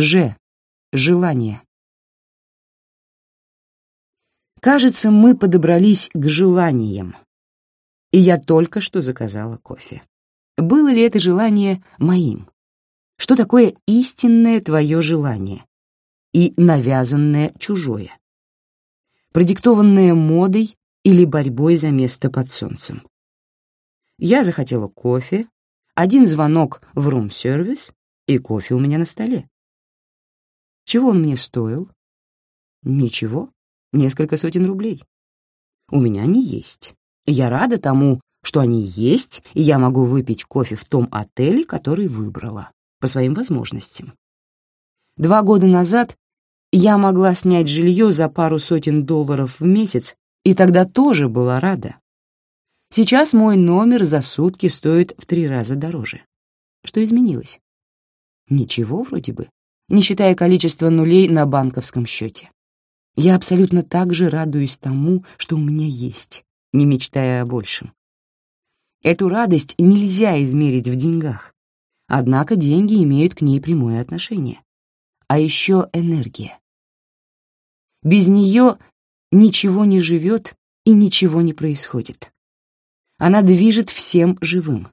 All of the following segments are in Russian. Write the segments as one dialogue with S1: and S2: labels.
S1: Ж. Желание. Кажется, мы подобрались к желаниям. И я только что заказала кофе. Было ли это желание моим? Что такое истинное твое желание? И навязанное чужое? Продиктованное модой или борьбой за место под солнцем? Я захотела кофе, один звонок в рум-сервис, и кофе у меня на столе. Чего он мне стоил? Ничего, несколько сотен рублей. У меня они есть. Я рада тому, что они есть, и я могу выпить кофе в том отеле, который выбрала по своим возможностям. Два года назад я могла снять жилье за пару сотен долларов в месяц, и тогда тоже была рада. Сейчас мой номер за сутки стоит в три раза дороже. Что изменилось? Ничего вроде бы, не считая количества нулей на банковском счете. Я абсолютно так же радуюсь тому, что у меня есть, не мечтая о большем. Эту радость нельзя измерить в деньгах, Однако деньги имеют к ней прямое отношение. А еще энергия. Без нее ничего не живет и ничего не происходит. Она движет всем живым.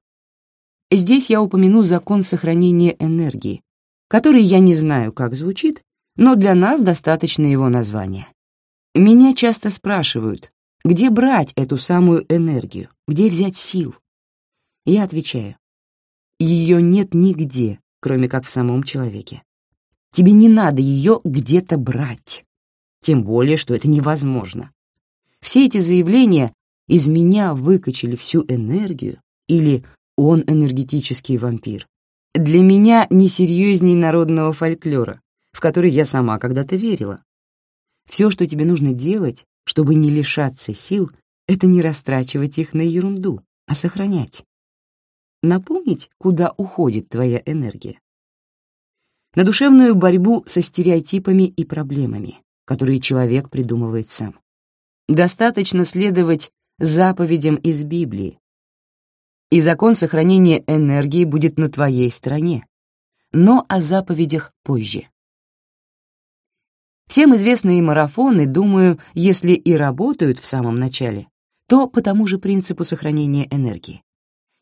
S1: Здесь я упомяну закон сохранения энергии, который я не знаю, как звучит, но для нас достаточно его названия. Меня часто спрашивают, где брать эту самую энергию, где взять сил. Я отвечаю, ее нет нигде, кроме как в самом человеке. Тебе не надо ее где-то брать. Тем более, что это невозможно. Все эти заявления «из меня выкачали всю энергию» или «он энергетический вампир» для меня не серьезней народного фольклора, в который я сама когда-то верила. Все, что тебе нужно делать, чтобы не лишаться сил, это не растрачивать их на ерунду, а сохранять напомнить, куда уходит твоя энергия. На душевную борьбу со стереотипами и проблемами, которые человек придумывает сам. Достаточно следовать заповедям из Библии, и закон сохранения энергии будет на твоей стороне, но о заповедях позже. Всем известные марафоны, думаю, если и работают в самом начале, то по тому же принципу сохранения энергии.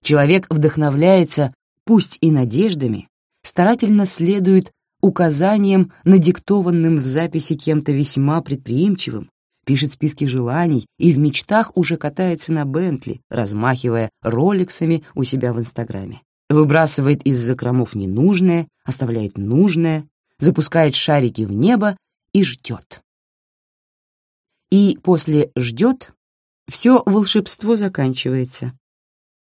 S1: Человек вдохновляется, пусть и надеждами, старательно следует указаниям, надиктованным в записи кем-то весьма предприимчивым, пишет списки желаний и в мечтах уже катается на Бентли, размахивая роликсами у себя в Инстаграме. Выбрасывает из закромов ненужное, оставляет нужное, запускает шарики в небо и ждет. И после «ждет» все волшебство заканчивается.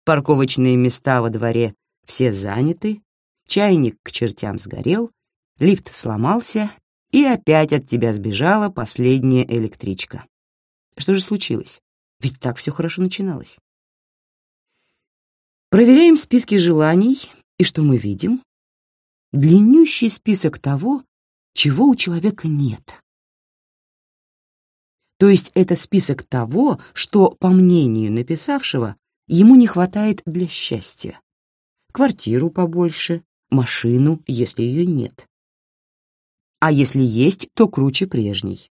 S1: Парковочные места во дворе все заняты, чайник к чертям сгорел, лифт сломался, и опять от тебя сбежала последняя электричка. Что же случилось? Ведь так все хорошо начиналось. Проверяем списки желаний, и что мы видим? Длиннющий список того, чего у человека нет. То есть это список того, что, по мнению написавшего, ему не хватает для счастья. Квартиру побольше, машину, если ее нет. А если есть, то круче прежней.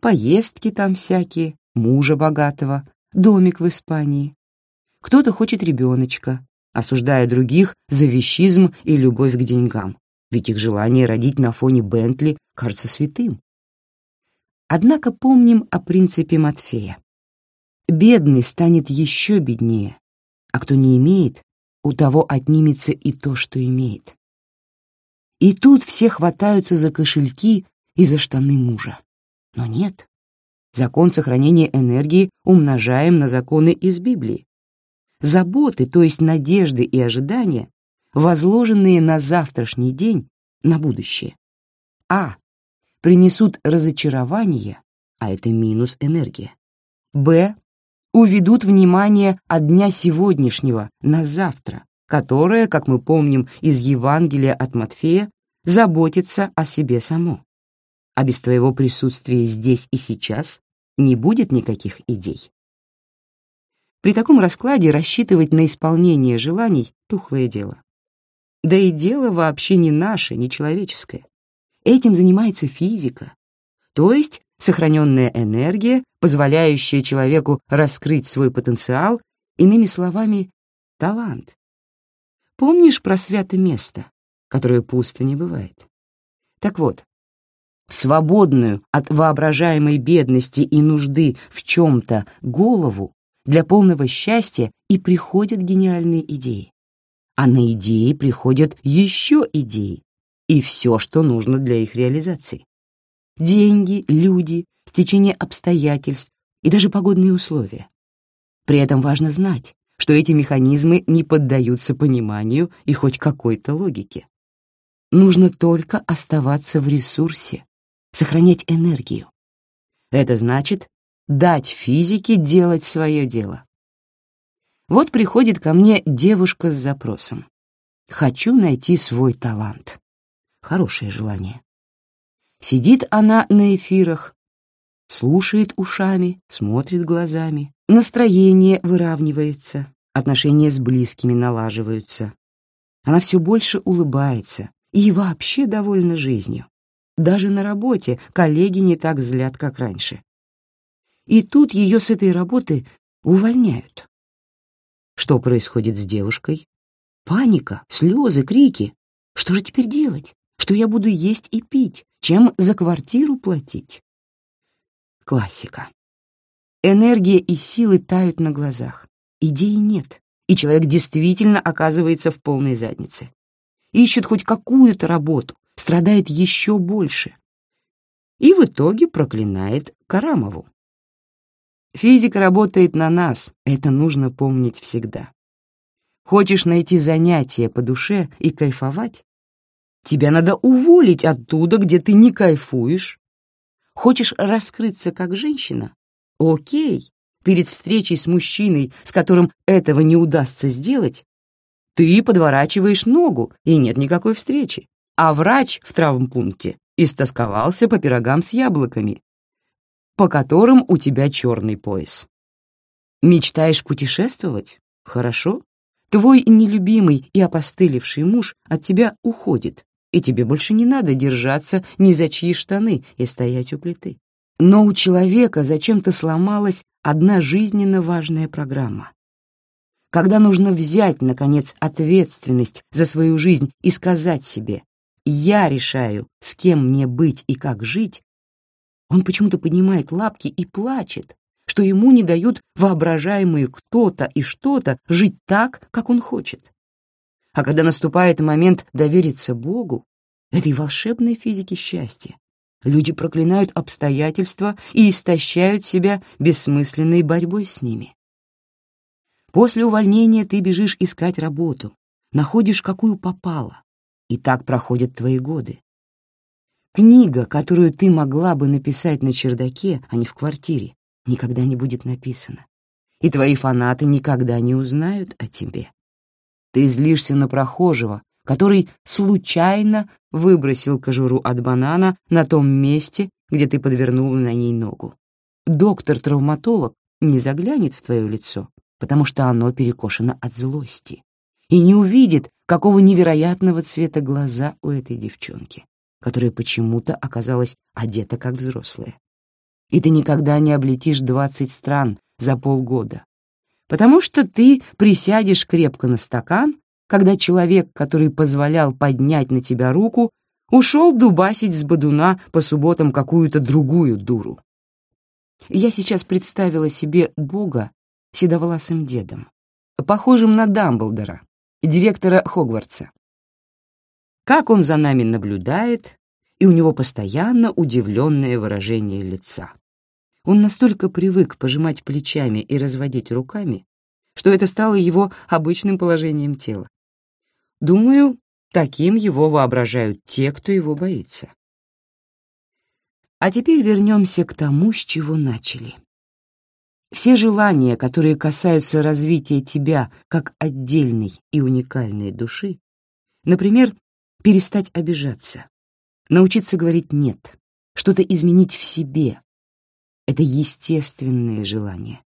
S1: Поездки там всякие, мужа богатого, домик в Испании. Кто-то хочет ребеночка, осуждая других за вещизм и любовь к деньгам, ведь их желание родить на фоне Бентли кажется святым. Однако помним о принципе Матфея. Бедный станет еще беднее, а кто не имеет, у того отнимется и то, что имеет. И тут все хватаются за кошельки и за штаны мужа. Но нет. Закон сохранения энергии умножаем на законы из Библии. Заботы, то есть надежды и ожидания, возложенные на завтрашний день, на будущее. А. Принесут разочарование, а это минус энергия. Б уведут внимание от дня сегодняшнего на завтра, которое, как мы помним из Евангелия от Матфея, заботится о себе само. А без твоего присутствия здесь и сейчас не будет никаких идей. При таком раскладе рассчитывать на исполнение желаний — тухлое дело. Да и дело вообще не наше, не человеческое. Этим занимается физика, то есть сохраненная энергия, позволяющая человеку раскрыть свой потенциал, иными словами, талант. Помнишь про святое место, которое пусто не бывает? Так вот, в свободную от воображаемой бедности и нужды в чем-то голову для полного счастья и приходят гениальные идеи. А на идеи приходят еще идеи и все, что нужно для их реализации. Деньги, люди, стечение обстоятельств и даже погодные условия. При этом важно знать, что эти механизмы не поддаются пониманию и хоть какой-то логике. Нужно только оставаться в ресурсе, сохранять энергию. Это значит дать физике делать свое дело. Вот приходит ко мне девушка с запросом. «Хочу найти свой талант». Хорошее желание. Сидит она на эфирах, слушает ушами, смотрит глазами, настроение выравнивается, отношения с близкими налаживаются. Она все больше улыбается и вообще довольна жизнью. Даже на работе коллеги не так злят, как раньше. И тут ее с этой работы увольняют. Что происходит с девушкой? Паника, слезы, крики. Что же теперь делать? Что я буду есть и пить? Чем за квартиру платить? Классика. Энергия и силы тают на глазах. Идеи нет, и человек действительно оказывается в полной заднице. Ищет хоть какую-то работу, страдает еще больше. И в итоге проклинает Карамову. Физика работает на нас, это нужно помнить всегда. Хочешь найти занятие по душе и кайфовать? Тебя надо уволить оттуда, где ты не кайфуешь. Хочешь раскрыться как женщина? Окей, перед встречей с мужчиной, с которым этого не удастся сделать, ты подворачиваешь ногу, и нет никакой встречи а врач в травмпункте истосковался по пирогам с яблоками, по которым у тебя черный пояс. Мечтаешь путешествовать? Хорошо. Твой нелюбимый и опостылевший муж от тебя уходит, и тебе больше не надо держаться ни за чьи штаны и стоять у плиты. Но у человека зачем-то сломалась одна жизненно важная программа. Когда нужно взять, наконец, ответственность за свою жизнь и сказать себе я решаю, с кем мне быть и как жить, он почему-то поднимает лапки и плачет, что ему не дают воображаемые кто-то и что-то жить так, как он хочет. А когда наступает момент довериться Богу, этой волшебной физике счастья, люди проклинают обстоятельства и истощают себя бессмысленной борьбой с ними. После увольнения ты бежишь искать работу, находишь какую попало, и так проходят твои годы. Книга, которую ты могла бы написать на чердаке, а не в квартире, никогда не будет написана. И твои фанаты никогда не узнают о тебе. Ты злишься на прохожего, который случайно выбросил кожуру от банана на том месте, где ты подвернула на ней ногу. Доктор-травматолог не заглянет в твое лицо, потому что оно перекошено от злости и не увидит, какого невероятного цвета глаза у этой девчонки, которая почему-то оказалась одета как взрослая. И ты никогда не облетишь двадцать стран за полгода, потому что ты присядешь крепко на стакан, когда человек, который позволял поднять на тебя руку, ушел дубасить с бодуна по субботам какую-то другую дуру. Я сейчас представила себе Бога седовласым дедом, похожим на Дамблдора, директора Хогвартса. Как он за нами наблюдает, и у него постоянно удивленное выражение лица. Он настолько привык пожимать плечами и разводить руками, что это стало его обычным положением тела. Думаю, таким его воображают те, кто его боится. А теперь вернемся к тому, с чего начали. Все желания, которые касаются развития тебя как отдельной и уникальной души, например, перестать обижаться, научиться говорить «нет», что-то изменить в себе, это естественные желания.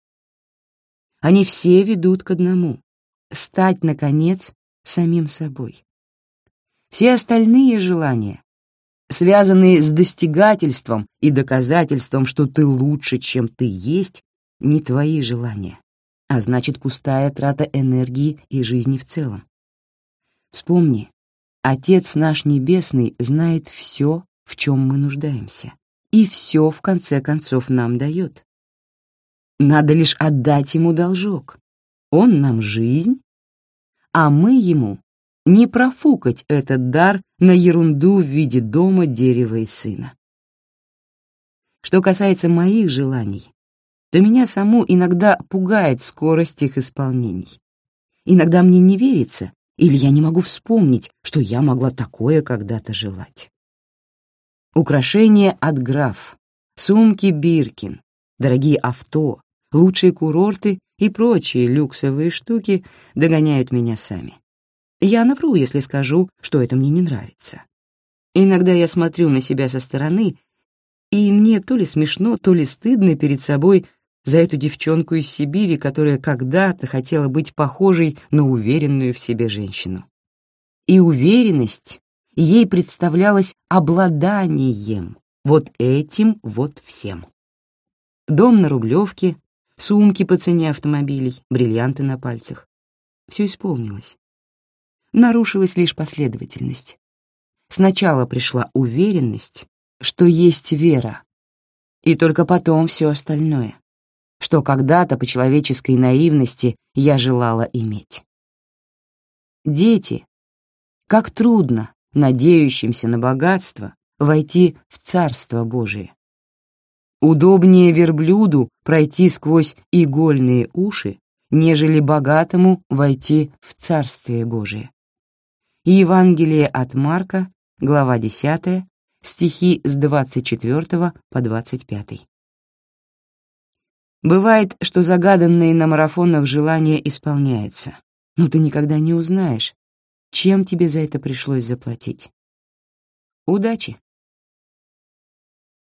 S1: Они все ведут к одному — стать, наконец, самим собой. Все остальные желания связанные с достигательством и доказательством, что ты лучше, чем ты есть, не твои желания, а значит пустая трата энергии и жизни в целом. Вспомни, Отец наш Небесный знает все, в чем мы нуждаемся, и все, в конце концов, нам дает. Надо лишь отдать ему должок. Он нам жизнь, а мы ему не профукать этот дар на ерунду в виде дома, дерева и сына. Что касается моих желаний, то меня саму иногда пугает скорость их исполнений. Иногда мне не верится, или я не могу вспомнить, что я могла такое когда-то желать. Украшения от граф, сумки Биркин, дорогие авто, лучшие курорты и прочие люксовые штуки догоняют меня сами. Я навру, если скажу, что это мне не нравится. Иногда я смотрю на себя со стороны, и мне то ли смешно, то ли стыдно перед собой за эту девчонку из Сибири, которая когда-то хотела быть похожей на уверенную в себе женщину. И уверенность ей представлялась обладанием вот этим вот всем. Дом на Рублевке, сумки по цене автомобилей, бриллианты на пальцах. Все исполнилось нарушилась лишь последовательность. Сначала пришла уверенность, что есть вера, и только потом все остальное, что когда-то по человеческой наивности я желала иметь. Дети, как трудно, надеющимся на богатство, войти в Царство Божие. Удобнее верблюду пройти сквозь игольные уши, нежели богатому войти в Царствие Божие. Евангелие от Марка, глава 10, стихи с 24 по 25. Бывает, что загаданные на марафонах желания исполняются, но ты никогда не узнаешь, чем тебе за это пришлось заплатить. Удачи!